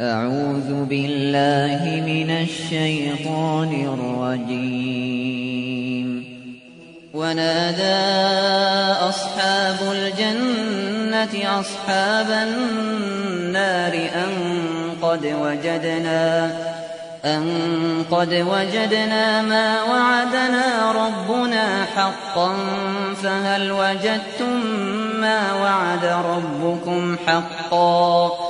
أعوذ بالله من الشيطان الرجيم. ونادى أصحاب الجنة أصحاب النار أن قد وجدنا أن قد وجدنا ما وعدنا ربنا حقا فهل وجدتم ما وعد ربكم حقا؟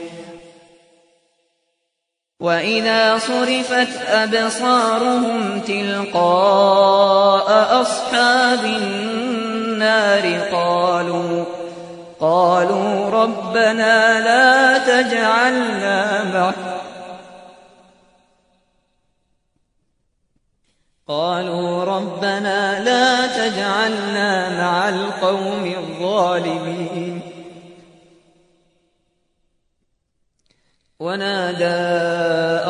وإذا صرفت أبصارهم تلقاء أصحاب النار قالوا قالوا ربنا لا تجعلنا مع قالوا ربنا لا تجعلنا مع القوم الظالمين. ونادى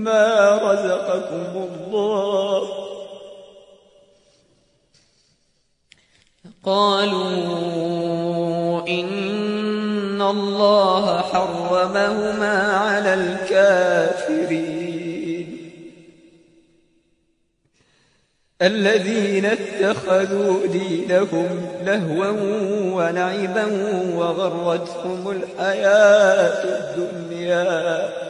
مما رزقكم الله. قالوا إن الله حرمهما على الكافرين. الذين اتخذوا دينهم لهوا ولعبا وغرتهم الحياة الدنيا.